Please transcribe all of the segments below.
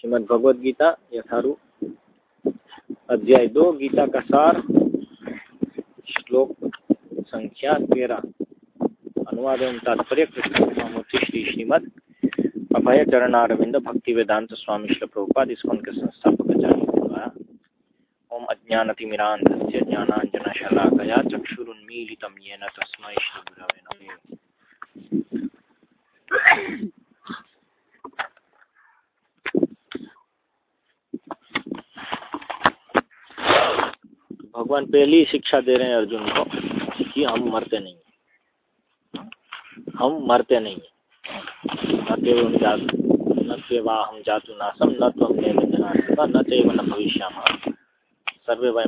श्रीमद भगवद गीता यथारूप अध्याय दो, गीता का सार, श्लोक संख्या तेरह। अनुवाद एवं तात्पर्य कृष्णमूर्ति श्री श्रीमद अभय चरणारविंद भक्ति वेदांत स्वामी श्री प्रभुपाद इसको उनके संस्थापक आचार्य ओम अज्ञानतिमिरान्धस्य ज्ञानाञ्जनशलाकया चक्षुरुन्मीलितं येन तस्मै श्रीगुरवे नमः। भगवान पहले ही शिक्षा दे रहे हैं अर्जुन को कि हम मरते नहीं हम मरते नहीं न जातु, न हम जातु नासम न तो हम न तेव न भविष्य सर्वे वय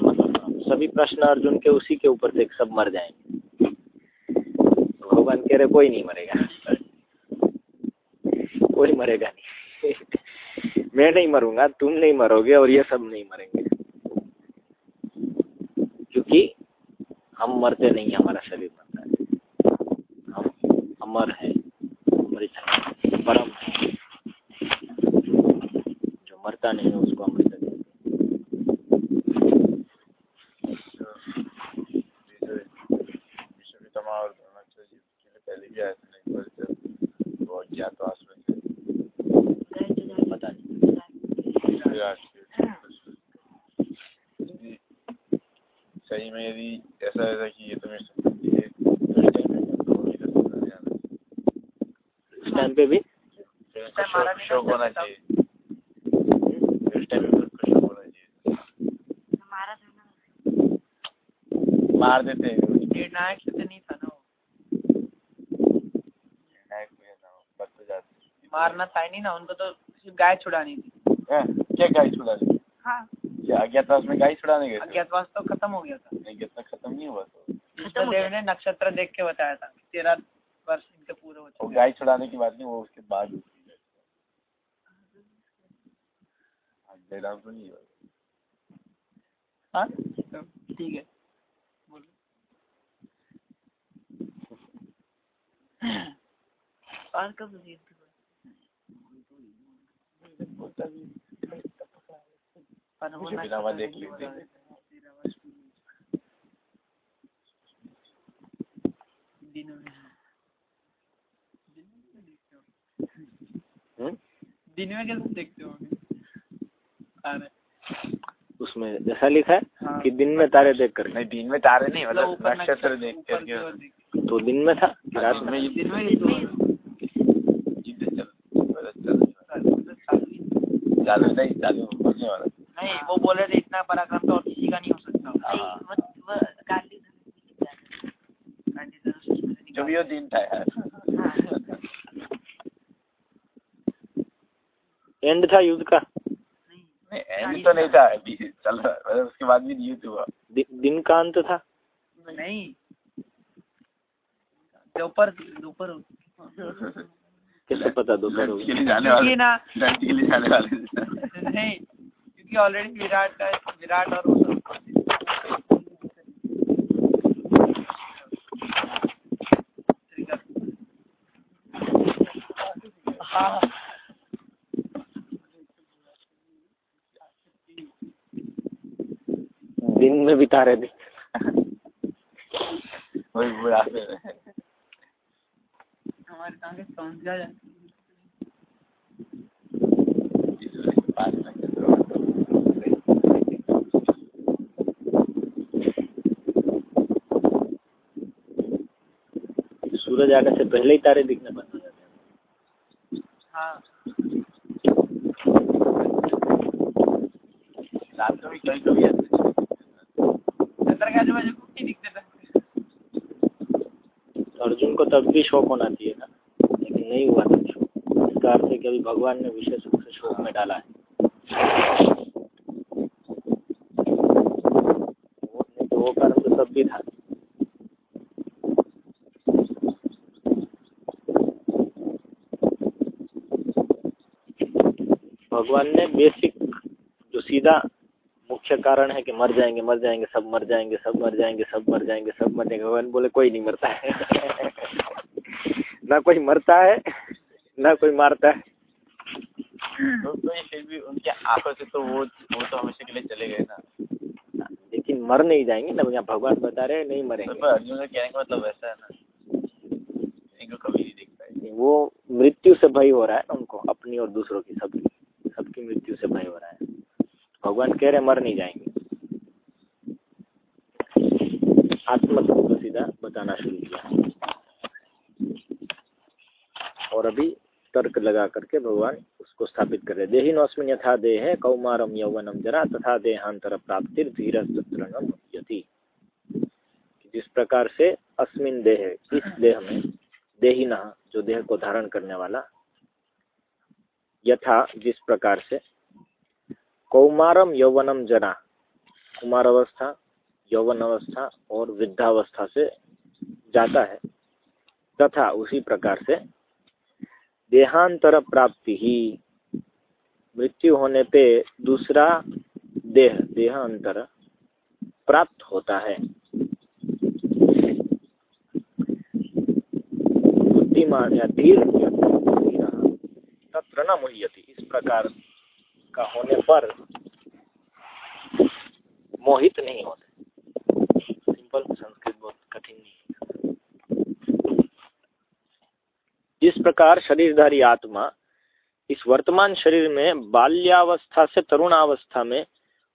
सभी प्रश्न अर्जुन के उसी के ऊपर से सब मर जाएँगे। भगवान कह रहे, कोई नहीं मरेगा। कोई मरेगा नहीं। मैं नहीं मरूँगा, तुम नहीं मरोगे और ये सब नहीं मरेंगे क्योंकि हम मरते नहीं हमारा शरीर मरता है हम अमर है अमृत है परम है जो मरता नहीं है उसको अमृत सही में यदि ऐसा ऐसा कि ये तुम्हें इस टाइम पे भी शौक होना चाहिए इस टाइम पे बिल्कुल शौक होना चाहिए मार देते हैं निर्णायक से नहीं था ना बच तो जाते मारना था ही नहीं ना उनको तो सिर्फ़ गाय छुड़ानी थी क्या गाय छुड़ा दी हाँ क्या अज्ञातवास में गाय छुड़ाने गए अज्ञातवास तो खत्म हो गया था। अज्ञातवास खत्म नहीं हुआ तो। कृष्ण देव ने नक्षत्र देख के बताया था तेरह वर्ष इनके पूरे हो वो चुके गाय छुड़ाने की बात नहीं वो उसके बाद हुई थी। हाँ, जयराम को नहीं हुआ। हाँ? तो ठीक है। बोलो। और कब जीत बोलता भी पर वो मुझे बिना वहाँ देख लेते दिनों में? दिन में कैसे देखते हो उसमें जैसा लिखा है हाँ। कि दिन में तारे देख कर। नहीं दिन में तारे नहीं मतलब मतलब नक्षत्र देख ऊपर की ओर करके देख। तो दिन में था रात रात में? में ये दिन में दिन में चीज़ें चल नहीं चालू होने वाला। नहीं वो बोल रहे थे इतना पराक्रम तो और किसी का नहीं हो सकता। हाँ। जो भी वो दिन था यार। एंड था युद्ध का। नहीं, नहीं एंड तो नहीं था अभी। चल रहा मतलब उसके बाद भी युद्ध हुआ। दि, दिन का अंत था। नहीं। दोपहर दोपहर हो- कैसे पता दोपहर हो गया? जाने वाले। ना। के लिए जाने वाले। नहीं। क्योंकि ऑलरेडी विराट का विराट और हाँ। दिन में बिता रहे थे। वही बुढ़ापे में। हमारे कहाँ के समझ गया पास में चल सूरज आने से पहले ही तारे दिखने बंद हो जाते हैं। रात में भी कभी कभी आते के आजू बाजू कुछ दिखते थे। अर्जुन को तब भी शौक होना चाहिए था लेकिन नहीं हुआ था शौक। इसका अर्थ है कि अभी भगवान ने विशेष रूप से शौक में डाला है। वो तो वो कर्म तो तब भी था। भगवान ने बेसिक जो सीधा मुख्य कारण है कि मर जाएँगे मर जाएँगे सब मर जाएँगे सब मर जाएँगे सब मर जाएँगे सब मर जाएँगे। भगवान बोले कोई नहीं मरता है। ना कोई मरता है ना कोई मारता है। तो, तो ये फिर भी उनके आँखों से तो वो वो तो हमेशा के लिए चले गए ना। लेकिन मर नहीं जाएँगे ना यहाँ भगवान बता रहे हैं नहीं मरेंगे। तो अर्जुन का कहने का मतलब वैसा है ना इनको कभी नहीं देख पाए वो मृत्यु से भय हो रहा है ना उनको अपनी और दूसरों की सबकी से भय हो रहा है। भगवान कह रहे मर नहीं जाएँगे। आत्मतत्व को सीधा बताना शुरू किया। और अभी तर्क लगा करके भगवान उसको स्थापित कर रहे देही नौस्मिन यथा देह कौमारम यौवनम जरा तथा देहांतर प्राप्ति धीर यति जिस प्रकार से अस्मिन देह, इस देह में देही न जो देह को धारण करने वाला, यथा जिस प्रकार से कौमारम यौवनम जरा कुमार अवस्था यौवन अवस्था और वृद्धावस्था से जाता है। तथा उसी प्रकार से देहांतर प्राप्ति ही मृत्यु होने पे दूसरा देह, देहांतर प्राप्त होता है। बुद्धिमान या धीर तत्र न मुह्यति। इस प्रकार का होने पर मोहित नहीं होते। सिंपल संस्कृत बहुत कठिन नहीं जिस प्रकार शरीरधारी आत्मा इस वर्तमान शरीर में बाल्यावस्था से तरुणावस्था में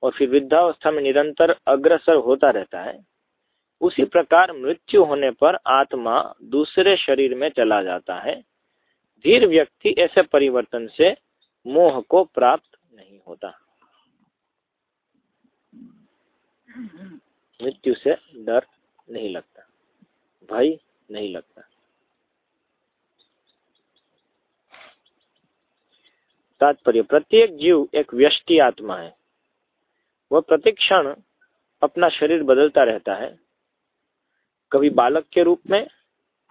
और फिर वृद्धावस्था में निरंतर अग्रसर होता रहता है, उसी प्रकार मृत्यु होने पर आत्मा दूसरे शरीर में चला जाता है। धीर व्यक्ति ऐसे परिवर्तन से मोह को प्राप्त नहीं होता। मृत्यु से डर नहीं लगता भय नहीं लगता। तात्पर्य प्रत्येक जीव एक व्यष्टि आत्मा है। वह प्रत्येक क्षण अपना शरीर बदलता रहता है। कभी बालक के रूप में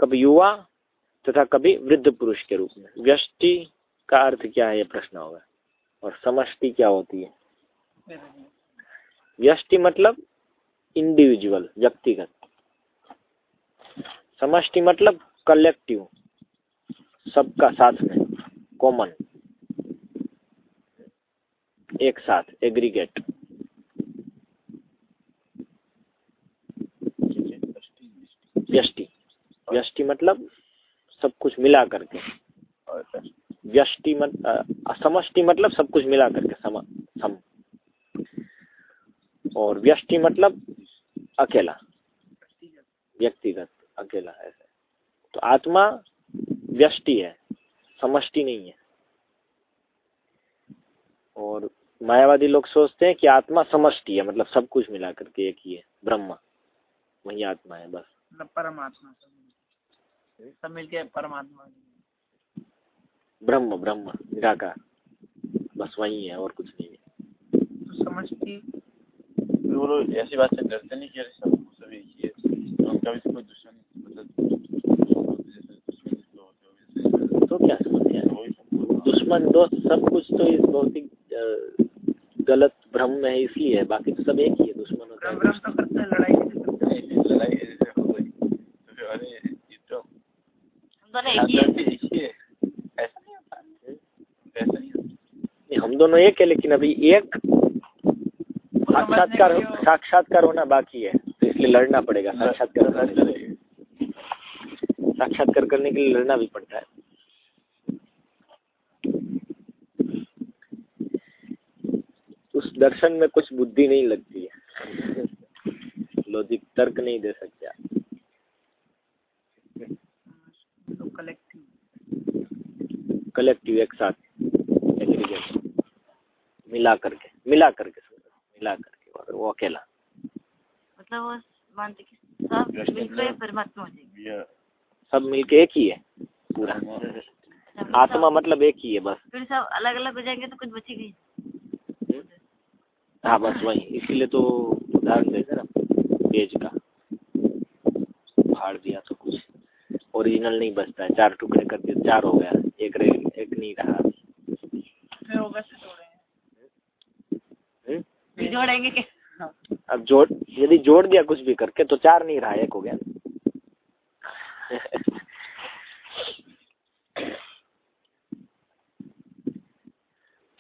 कभी युवा तथा कभी वृद्ध पुरुष के रूप में। व्यष्टि का अर्थ क्या है यह प्रश्न होगा। और समष्टि क्या होती है? व्यष्टि मतलब इंडिविजुअल व्यक्तिगत। समष्टि मतलब कलेक्टिव सबका साथ में कॉमन एक साथ एग्रीगेट व्यष्टि व्यष्टि मतलब सब कुछ मिला करके। व्यष्टि मत समष्टि मतलब सब कुछ मिला करके सम सम। और व्यष्टि मतलब अकेला। व्यक्तिगत, अकेला, ऐसे। तो आत्मा व्यष्टि है, समष्टि नहीं है। और मायावादी लोग सोचते हैं कि आत्मा समष्टि है मतलब सब कुछ मिला करके एक ही है, ब्रह्म। वही आत्मा है, बस। मतलब परमात्मा। सब मिलके परमात्मा ब्रह्म ब्रह्म निराकार। बस वही है और कुछ नहीं है। तो समष्टि वो लोग ऐसी बात से डरते नहीं कि सब सभी ये उनका भी कोई दुश्मन मतलब तो क्या समझते हैं दुश्मन दोस्त सब कुछ तो इस भौतिक गलत भ्रम में है इसलिए है बाकी तो सब एक ही है दुश्मन होता है तो हैं लड़ाई करते हैं। लड़ाई ऐसे हो गई तो फिर अरे ये तो हम दोनों एक ही हैं एक ही है ऐसा नहीं होता ऐसा नहीं होता नहीं, हम दोनों एक है लेकिन अभी एक साक्षात्कार साक्षात्कार होना बाकी है तो इसलिए लड़ना पड़ेगा साक्षात्कार करने के लिए। साक्षात्कार करने के लिए लड़ना भी पड़ता है। उस दर्शन में कुछ बुद्धि नहीं लगती है। लॉजिक तर्क नहीं दे सकते आप। तो कलेक्टिव कलेक्टिव एक साथ। मिला करके मिला करके मिला करके और वो अकेला। मतलब वो मानते कि सब मिलकर परमात्मा हो जाएँगे। सब मिलके एक ही है पूरा। आत्मा। मतलब एक ही है बस। फिर सब अलग अलग हो जाएँगे तो कुछ बचेगी हाँ। बस वही। इसीलिए तो उदाहरण देते ना पेज का। फाड़ दिया तो कुछ ओरिजिनल नहीं बचता है। चार टुकड़े कर दिए चार हो गया। एक रह एक नहीं रहा। फिर वो कैसे जोड़ेंगे हम्म? फिर जोड़ेंगे अब जोड़, यदि जोड़ दिया कुछ भी करके तो चार नहीं रहा, एक हो गया।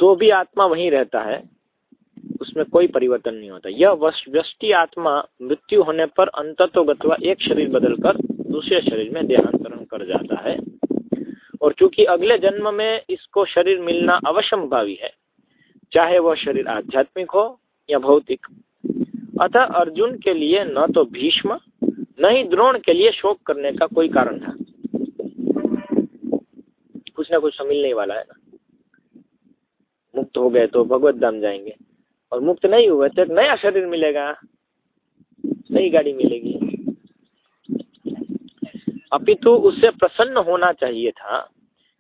तो भी आत्मा वहीं रहता है, उसमें कोई परिवर्तन नहीं होता। यह व्यष्टि आत्मा मृत्यु होने पर अंतत्वगतवा एक शरीर बदलकर दूसरे शरीर में देहांतरण कर जाता है। और चूँकि अगले जन्म में इसको शरीर मिलना अवश्यम भावी है, चाहे वह शरीर आध्यात्मिक हो या भौतिक। अतः अर्जुन के लिए न तो भीष्म, न ही द्रोण के लिए शोक करने का कोई कारण था। कुछ ना कुछ तो मिलने वाला है ना। मुक्त हो गए तो भगवत धाम जाएँगे। और मुक्त नहीं हुए तो नया शरीर मिलेगा। नई गाड़ी मिलेगी। अपितु उससे प्रसन्न होना चाहिए था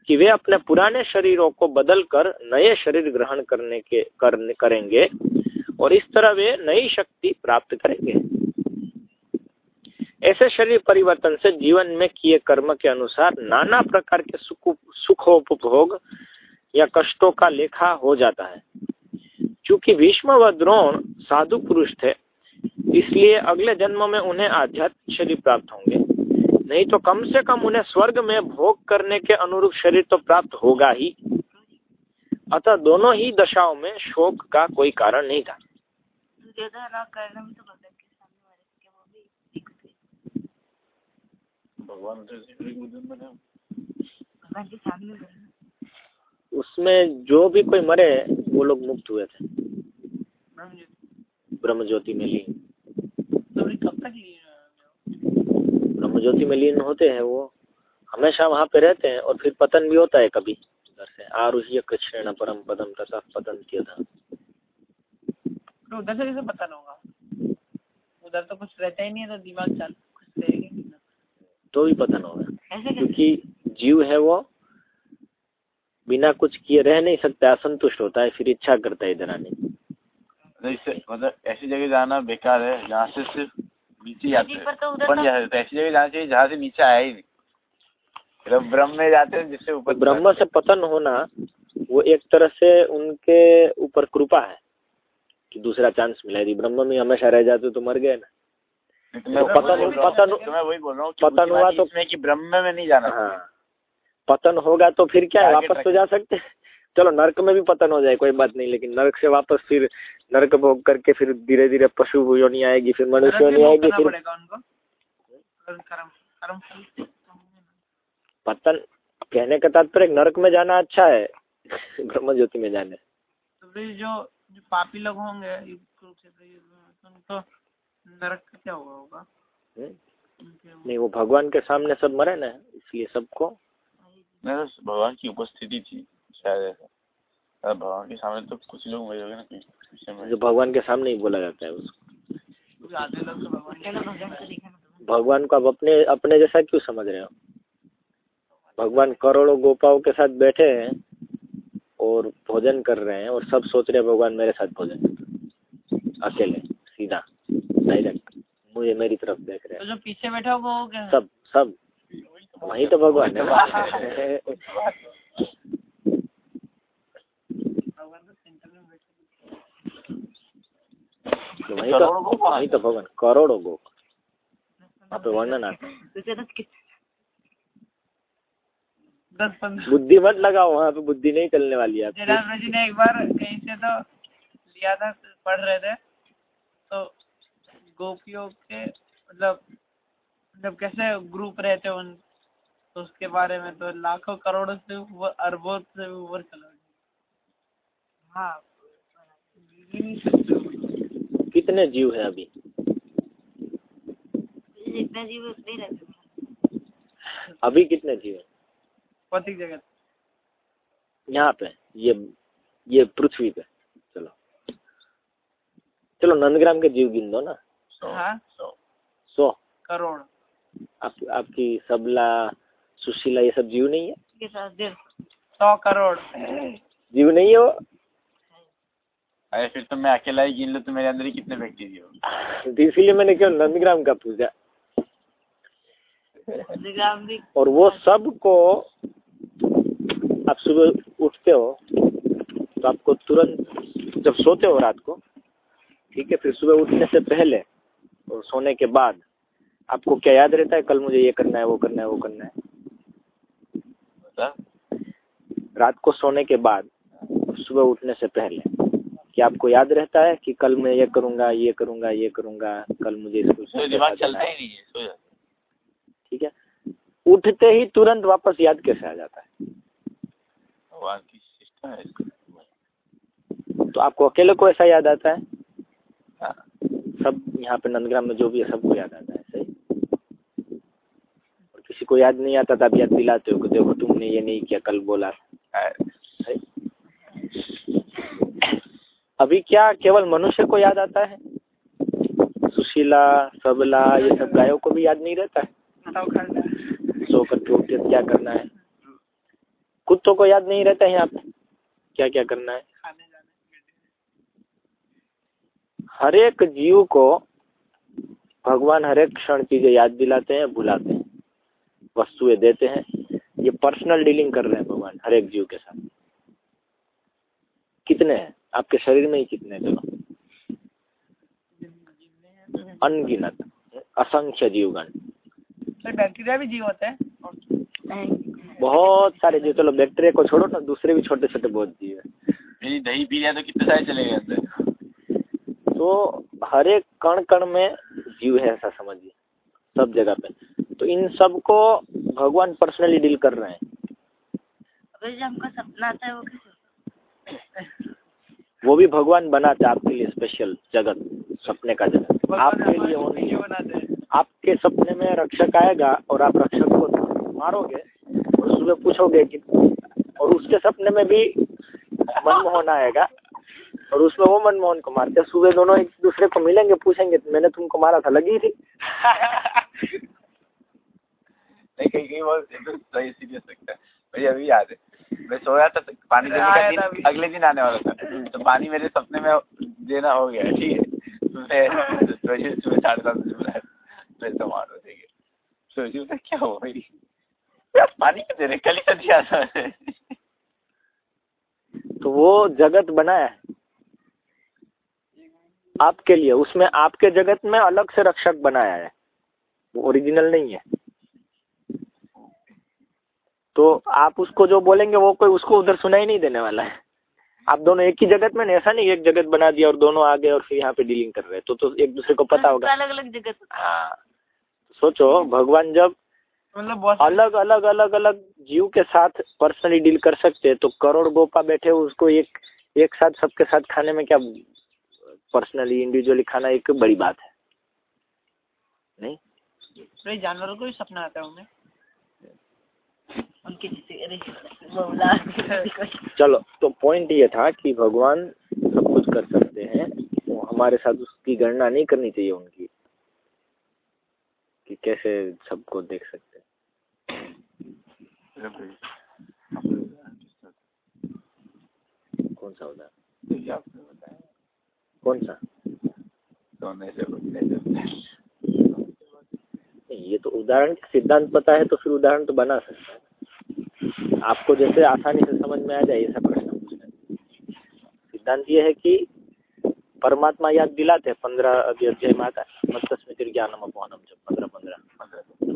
कि वे अपने पुराने शरीरों को बदलकर नए शरीर ग्रहण करने के करने करेंगे। और इस तरह वे नई शक्ति प्राप्त करेंगे। ऐसे शरीर परिवर्तन से जीवन में किए कर्म के अनुसार नाना प्रकार के सुख, सुखोपभोग या कष्टों का लेखा हो जाता है। क्योंकि भीष्म व द्रोण साधु पुरुष थे, इसलिए अगले जन्म में उन्हें आध्यात्मिक शरीर प्राप्त होंगे। नहीं तो कम से कम उन्हें स्वर्ग में भोग करने के अनुरूप शरीर तो प्राप्त होगा ही। अतः दोनों ही दशाओं में शोक का कोई कारण नहीं था। भगवान उसमें जो भी कोई मरे वो लोग मुक्त हुए थे। ब्रह्म ज्योति में लीन कब तक ब्रह्म ज्योति में लीन होते हैं वो। हमेशा वहाँ पे रहते हैं और फिर पतन भी होता है कभी। उधर से। आरुह्य कृष्ण परम पदम तथा पतन किया था तो उधर से कैसे पतन होगा? उधर तो कुछ रहता ही नहीं है तो दिमाग चाल कुछ रहेगा तो भी पतन होगा। क्योंकि जीव है वो बिना कुछ किए रह नहीं सकता असंतुष्ट होता है फिर इच्छा करता है इधर आने की। मतलब ऐसी जगह जाना बेकार है जहाँ से सिर्फ़ नीचे जाते हैं। तो तो ऐसी जगह जाना चाहिए जहाँ से नीचे आया ही नहीं। मतलब ब्रह्म में जाते हैं जिससे ऊपर ब्रह्म से पतन होना वो एक तरह से उनके ऊपर कृपा है। कि दूसरा चांस मिला यदि ब्रह्म में हमेशा रह जाते तो मर गए ना। तो पतन पतन मैं वही बोल रहा हूँ पतन हुआ तो कि ब्रह्म में नहीं जाना। हाँ। पतन होगा तो फिर क्या है? वापस तो जा सकते चलो नरक में भी पतन हो जाए कोई बात नहीं लेकिन नरक से वापस फिर नरक भोग करके फिर धीरे धीरे पशु योनि आएगी फिर मनुष्य योनि आएगी फिर पतन कहने का तात्पर्य नरक में जाना अच्छा है ब्रह्म ज्योति में जाने। तो जो जो पापी लोग होंगे तो नरक का क्या हुआ होगा? हम्म। नहीं वो भगवान के सामने सब मरे ना इसलिए सबको? भगवान की उपस्थिति थी शायद ऐसा। भगवान के सामने तो कुछ लोग मरे होंगे ना जो भगवान के सामने ही बोला जाता है उसको। भगवान को आप अपने अपने जैसा क्यों समझ रहे हो? भगवान करोड़ों गोपाओं के साथ बैठे हैं और भोजन कर रहे हैं और सब सोच रहे हैं भगवान मेरे साथ भोजन अकेले सीधा डायरेक्ट मुझे मेरी तरफ़ देख रहे हैं। तो जो पीछे बैठा वो क्या सब सब वही तो भगवान है। वही तो वही तो भगवान करोड़ों गो वहाँ पे वर्णन आता बुद्धि मत लगाओ वहाँ पे बुद्धि नहीं चलने वाली है जयराम जी ने एक बार कहीं से तो लिया था पढ़ रहे थे। तो गोपियों के मतलब मतलब कैसे ग्रुप रहते उन तो उसके बारे में तो लाखों करोड़ों से ऊपर अरबों से ऊपर चला हाँ। कितने जीव है अभी? जितने जीव उतने रहते अभी कितने जीव है? भौतिक जगत यहाँ पे ये ये पृथ्वी पे। चलो। चलो नंदग्राम के जीव गिन दो ना। हाँ। सौ। करोड़। आप आपकी सबला सुशीला ये सब जीव नहीं है? सौ करोड़। जीव नहीं है वो? अरे फिर तो मैं अकेला ही गिन लूँ तो मेरे अंदर ही कितने व्यक्ति जीव तो इसीलिए मैंने क्यों नंदग्राम का पूछा। और वो सबको आप सुबह उठते हो तो आपको तुरंत जब सोते हो रात को ठीक है फिर सुबह उठने से पहले और सोने के बाद आपको क्या याद रहता है? कल मुझे ये करना है वो करना है वो करना है। रात को सोने के बाद सुबह उठने से पहले कि आपको याद रहता है कि कल मैं ये करूँगा ये करूँगा ये करूँगा कल मुझे तो दिमाग चलता ही नहीं है है उठते ही तुरंत वापस याद कैसे आ जाता है? भगवान की सिस्टम है इसको। तो आपको अकेले को ऐसा याद आता है? हाँ। सब यहाँ पे नंदग्राम में जो भी है सबको याद आता है सही? और किसी को याद नहीं आता तब याद दिलाते हो कि देखो तुमने ये नहीं किया कल बोला। हाँ, सही? अभी क्या केवल मनुष्य को याद आता है? सुशीला सबला ये सब गायों को भी याद नहीं रहता है? सो करके उठ के क्या करना है? कुत्तों को याद नहीं रहता है आप क्या क्या करना है? हर एक जीव को भगवान हर एक क्षण चीज़ें याद दिलाते हैं भुलाते हैं, वस्तुएँ देते हैं। ये पर्सनल डीलिंग कर रहे हैं भगवान, हर एक जीव के साथ। कितने हैं? आपके शरीर में ही कितने चलो। अनगिनत, असंख्य जीवगण। तो बैक्टीरिया भी जीव होते हैं बहुत सारे जीव चलो बैक्टीरिया को छोड़ो ना दूसरे भी छोटे छोटे बहुत जीव है। यदि दही पी लिया तो कितने सारे चले गए अंदर? तो हर एक कण कण में जीव है ऐसा समझिए सब जगह पे। तो इन सबको भगवान पर्सनली डील कर रहे हैं। अभी जो हमको सपना आता है वो कैसे वो भी भगवान बनाते हैं आपके लिए स्पेशल जगत सपने का जगत। आपके लिए ओनली वीडियो बनाते हैं। आपके सपने में रक्षक आएगा और आप रक्षक को मारोगे और सुबह पूछोगे कि और उसके सपने में भी मनमोहन आएगा और उसमें वो मनमोहन को मारते सुबह दोनों एक दूसरे को मिलेंगे पूछेंगे मैंने तुमको मारा था लगी थी? नहीं कहीं कहीं बहुत एकदम सही सीरियस लगता है। मुझे अभी याद है मैं सो रहा था तो पानी देने का दिन अगले दिन आने वाला था। तो पानी मेरे सपने में देना हो गया ठीक है। सुबह सुबह साढ़े सात बजे बुलाया तो मारो ठीक है। सोची बोला क्या हुआ भाई? पानी क्यों दे रहे कल ही तो दिया था। तो वो जगत बनाया है। आपके लिए उसमें आपके जगत में अलग से रक्षक बनाया है। वो ओरिजिनल नहीं है। तो आप उसको जो बोलेंगे वो कोई उसको उधर सुनाई नहीं देने वाला है। आप दोनों एक ही जगत में ऐसा नहीं एक जगत बना दिया और दोनों आ गए और फिर यहाँ पे डीलिंग कर रहे हैं। तो तो एक दूसरे को पता होगा। अलग अलग जगह हाँ। सोचो भगवान जब मतलब अलग अलग अलग अलग जीव के साथ पर्सनली डील कर सकते हैं तो करोड़ गोपा बैठे उसको एक एक साथ सबके साथ खाने में क्या पर्सनली इंडिविजुअली खाना एक बड़ी बात है? नहीं? तो जानवरों को भी सपना आता है उन्हें चलो तो पॉइंट ये था कि भगवान सब कुछ कर सकते हैं तो हमारे साथ उसकी गणना नहीं करनी चाहिए उनकी। कि कैसे सबको देख सकते हैं? कौन सा उदाहरण कौन सा? सोने से उठने से नहीं ये तो उदाहरण सिद्धांत पता है तो फिर उदाहरण तो बना सकता है। आपको जैसे आसानी से समझ में आ जाए ऐसा प्रश्न पूछना सिद्धांत ये है कि परमात्मा याद दिलाते हैं पंद्रह अभी अध्याय में आता है मत्स्मित ज्ञानम अपमानम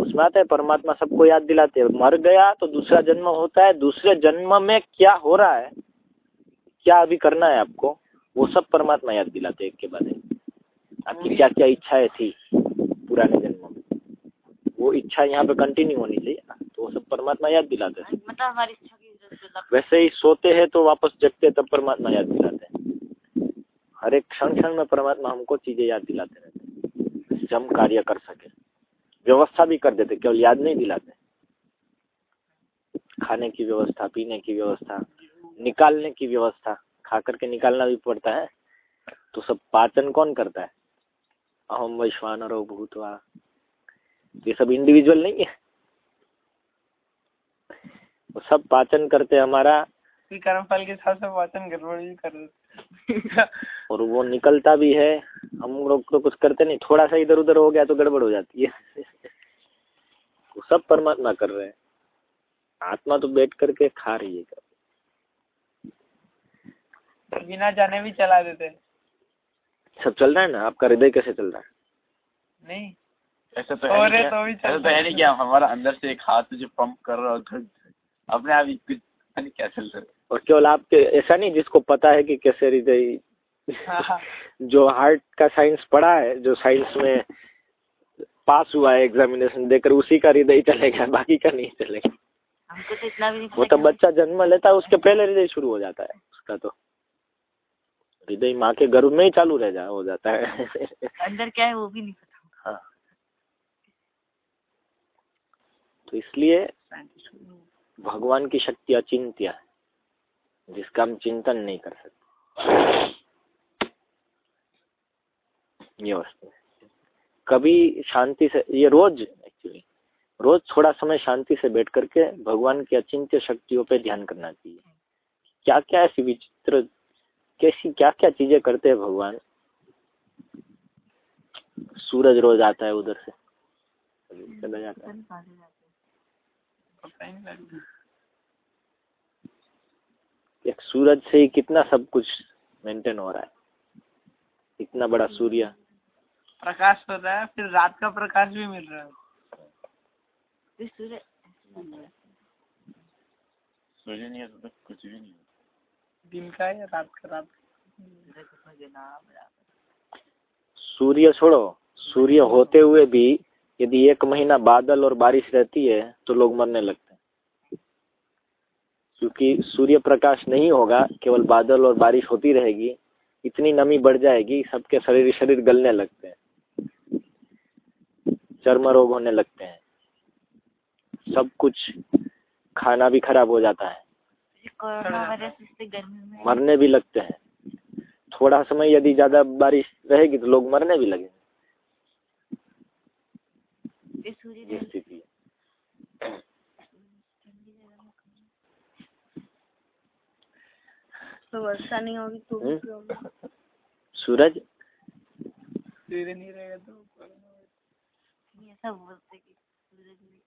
उसमें आता है परमात्मा सबको याद दिलाते हैं। मर गया तो दूसरा जन्म होता है। दूसरे जन्म में क्या हो रहा है? क्या अभी करना है आपको? वो सब परमात्मा याद दिलाते हैं एक के बाद एक। आपकी क्या क्या इच्छाएँ थी पुराने जन्म में? वो इच्छा यहाँ पे कंटिन्यू होनी चाहिए ना। तो वो सब परमात्मा याद दिलाते हैं। मतलब हमारी इच्छा की वैसे ही सोते हैं तो वापस जगते तब परमात्मा याद दिलाते हैं। हर एक क्षण क्षण में परमात्मा हमको चीज़ें याद दिलाते रहते हैं। जिससे हम कार्य कर सके। व्यवस्था भी कर देते, केवल याद नहीं दिलाते। खाने की व्यवस्था, पीने की व्यवस्था, निकालने की व्यवस्था खा करके निकालना भी पड़ता है तो सब पाचन कौन करता है? अहम वैश्वानरो भूतवा। ये सब इंडिविजुअल नहीं है। वो सब पाचन करते हमारा फिर कर्म फल के हिसाब से वाचन गड़बड़ भी कर देते और वो निकलता भी है। हम लोग तो कुछ करते नहीं। थोड़ा सा इधर उधर हो गया तो गड़बड़ हो जाती है। वो सब परमात्मा कर रहे हैं। आत्मा तो बैठ करके खा रही है बिना जाने भी चला देते सब चल रहा है ना? आपका हृदय कैसे चल रहा है? नहीं। ऐसा तो है नहीं तो भी ऐसा तो है। नहीं क्या? हमारा अंदर से एक हाथ जो पंप कर रहा है अपने आप ही कुछ क्या चल रहा है। और केवल आपके ऐसा नहीं जिसको पता है कि कैसे हृदय हाँ। जो हार्ट का साइंस पढ़ा है जो साइंस में पास हुआ है एग्जामिनेशन देकर उसी का हृदय चलेगा बाकी का नहीं चलेगा। हमको तो इतना भी नहीं वो तो बच्चा जन्म लेता है उसके पहले हृदय शुरू हो जाता है उसका तो। हृदय माँ के गर्भ में ही चालू रह जा हो जाता है। अंदर क्या है वो भी नहीं पता। हाँ। तो इसलिए भगवान की शक्ति अचिंत्य है। जिसका हम चिंतन नहीं कर सकते। ये वस्तु है। कभी शांति से ये रोज एक्चुअली रोज थोड़ा समय शांति से बैठ करके भगवान की अचिंत्य शक्तियों पे ध्यान करना चाहिए। क्या क्या ऐसी विचित्र कैसी क्या क्या चीज़ें करते हैं भगवान? सूरज रोज आता है उधर से। चला जाता है पता नहीं कहाँ से जाते हैं। पता ही नहीं लगता एक सूरज से ही कितना सब कुछ मेंटेन हो रहा है। इतना बड़ा सूर्य। प्रकाश हो रहा है फिर रात का प्रकाश भी मिल रहा है। सूर्य है। नहीं है तो कुछ भी नहीं दिन का या रात का? रात सूर्य छोड़ो सूर्य होते हुए भी यदि एक महीना बादल और बारिश रहती है तो लोग मरने लगते हैं। क्योंकि सूर्य प्रकाश नहीं होगा केवल बादल और बारिश होती रहेगी इतनी नमी बढ़ जाएगी सबके शरीर शरीर गलने लगते हैं। चर्म रोग होने लगते हैं। सब कुछ खाना भी खराब हो जाता है। मरने भी लगते हैं। थोड़ा समय यदि ज़्यादा बारिश रहेगी तो लोग मरने भी लगेंगे। स्थिति है ठंडी जगह में कहीं तो वर्षा नहीं होगी तो भी? प्रॉब्लम सूरज? सूर्य नहीं रहेगा तो। नहीं ऐसा बोलते कि सूरज में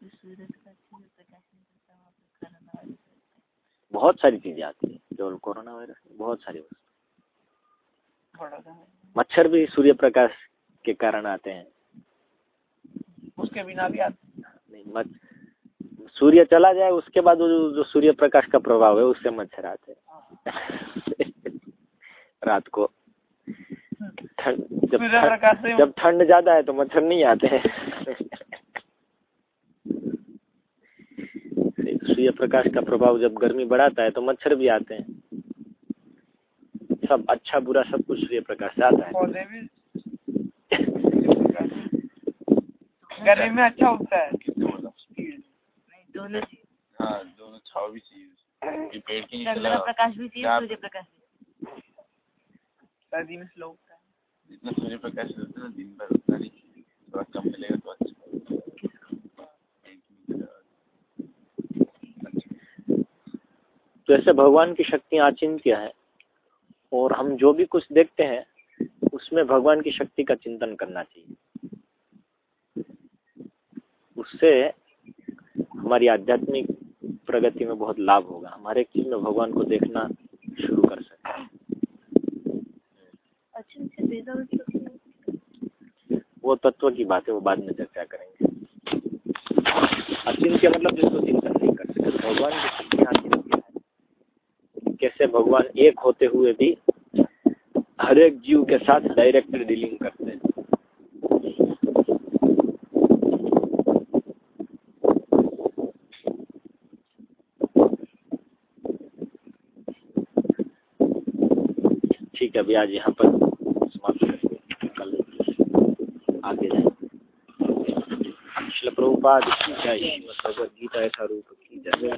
सूरज का अच्छे से प्रकाश नहीं करता वहाँ पे कोरोना वायरस बहुत सारी चीज़ें आती है केवल कोरोना वायरस बहुत सारी वस्तु। मच्छर भी सूर्य प्रकाश के कारण आते हैं। उसके बिना भी आते नहीं मच सूर्य चला जाए उसके बाद वो जो, जो सूर्य प्रकाश का प्रभाव है उससे मच्छर आते हैं। रात को। ठंड जब ठंड जब ठंड ज़्यादा है तो मच्छर नहीं आते हैं। सूर्य प्रकाश का प्रभाव जब गर्मी बढ़ाता है तो मच्छर भी आते हैं। सब अच्छा बुरा सब कुछ सूर्य प्रकाश से आता है। गर्मी में अच्छा उगता है। दोनों चीज़। हाँ दोनों छाव भी चाहिए ये पेड़ के नीचे लगा प्रकाश भी चाहिए क्या- सूर्य प्रकाश सर्दी में स्लो है। जितना सूर्य प्रकाश रहता है ना दिन भर उतना नहीं थोड़ा कम मिलेगा तो अच्छा। अच्छा तो ऐसे भगवान की शक्तियाँ अचिंत्य है? और हम जो भी कुछ देखते हैं उसमें भगवान की शक्ति का चिंतन करना चाहिए। उससे हमारी आध्यात्मिक प्रगति में बहुत लाभ होगा। हम हर एक चीज़ में भगवान को देखना शुरू कर सकते हैं। अच्छे भेजा तो वो तत्व की बात है वो बाद में चर्चा करेंगे। अचिंत्य मतलब जिसको चिंतन नहीं कर सकते भगवान की शक्ति अचिंत्य है। कैसे भगवान एक होते हुए भी हर एक जीव के साथ डायरेक्ट डीलिंग करते हैं। अभी आज यहाँ पर समाप्त कल आगे जाएँगे। प्रभुपाद की जय। की जय।